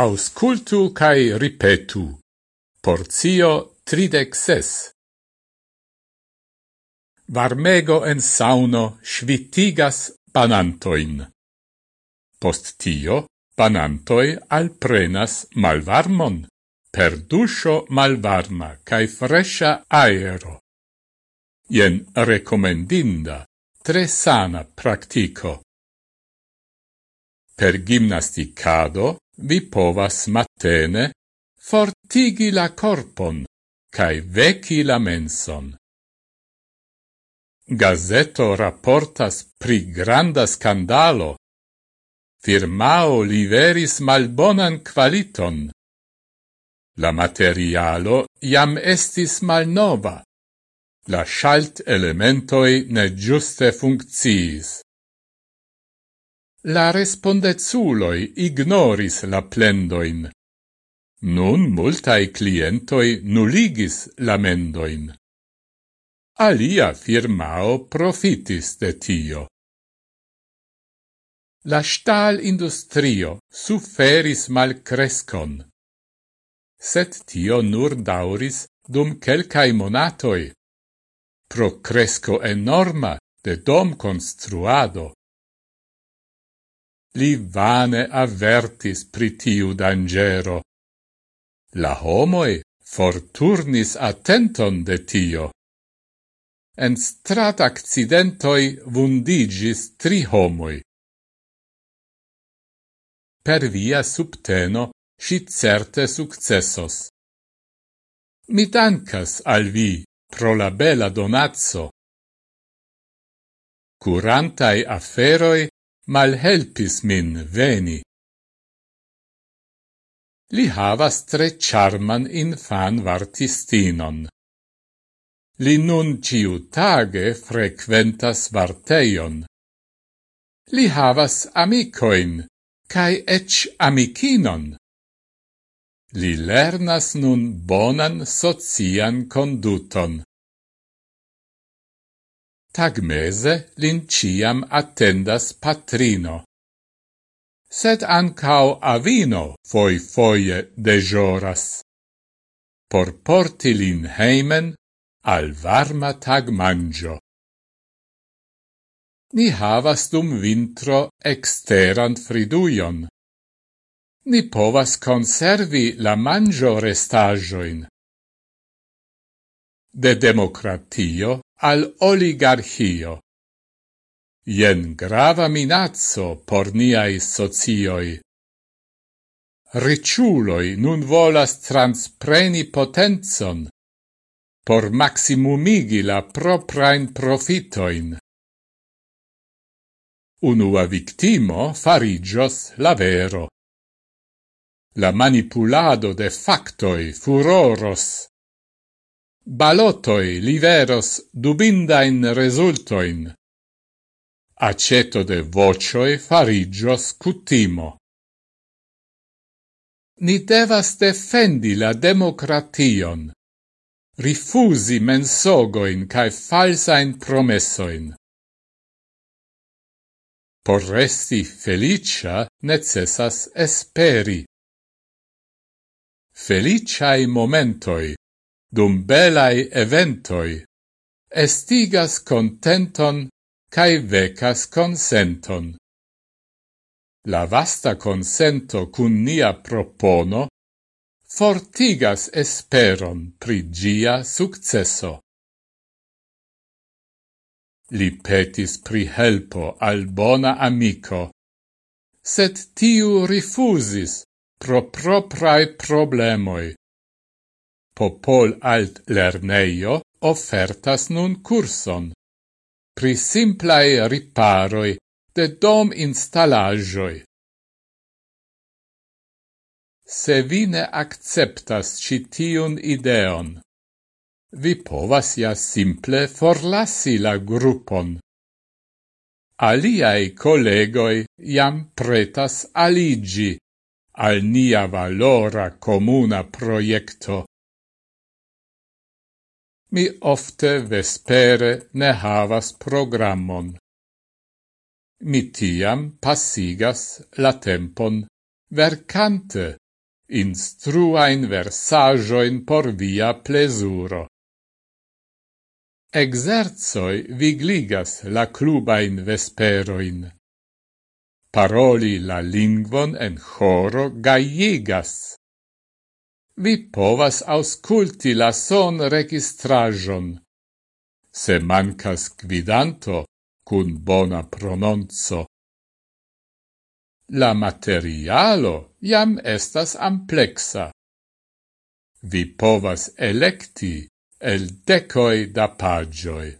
auscultu cae ripetu. Porzio tridec ses. Varmego en sauno svitigas banantoin. Post tio, banantoi alprenas malvarmon, per duscio malvarma cae fresha aero. Ien recomendinda, tre sana practico. Per gimnasticado, vi povas matene fortigi la corpon cae veci la menson. Gazeto rapportas pri granda scandalo. Firmao liveris malbonan qualiton. La materialo iam estis malnova. La schalt elementoi ne giuste funcciis. La respondezuloi ignoris la plendoin. Nun multae clientoi nuligis la mendoin. Alia firmao profitis de tio. La stal industrio mal crescon Set tio nur dauris dum quelcae monatoi. Pro cresco enorma de dom construado li vane avertis pritiu dangero. La homoi forturnis attenton de tio. En strat accidentoi vundigis tri homoi. Per via subteno si certe successos. Mi dancas al vi pro la bela donazzo. Curantai afferoi malhelpis min veni. Li havas tre charman infan vartistinon. Li nun ciu tage frequentas varteion. Li havas amicoin, cae ec amicinon. Li lernas nun bonan socian conduton. Tagmese lin ciam attendas patrino. Sed ancau avino foi foie dejoras. Por porti lin heimen al varma tag mangio. Ni havas dum vintro exteran friduion. Ni povas conservi la mangio restajoin de democratio al oligarchio. Ien grava minazzo por niai socioi. Ricciuloi nun volas transpreni potenzon por maximumigi la proprain profitoin. Unua victimo farigios la vero. La manipulado de factoi furoros Balotoi liveros dubindain resultoin. Aceto de vocioi farigios cutimo. Ni devas defendi la democration, rifusi mensogoin cae falsain promessoin. Por resti felicia necessas esperi. Feliciae momentoi dum belai eventoi, estigas contenton cae vecas consenton. La vasta consento cun nia propono fortigas esperon pri gia successo. Li petis pri helpo al bona amico, set tiu rifusis pro proprae problemoi Popol Alt Lerneio offertas nun curson pri simplae riparoi de dom installagioi. Se vi ne acceptas citiun ideon, vi povas ja simple forlassi la gruppon. Aliai collegoi jam pretas aligi al nia valora comuna proiecto mi ofte vespere ne havas programmon. Mi tiam passigas la tempon vercante instruain versajoin por via plesuro. Exerzoi vigligas la clubain vesperoin. Paroli la lingvon en choro gaiegas vi povas ausculti la son registrajon. Se mancas gvidanto cun bona prononzo. La materialo jam estas amplexa. Vi povas electi el decoi da pagioi.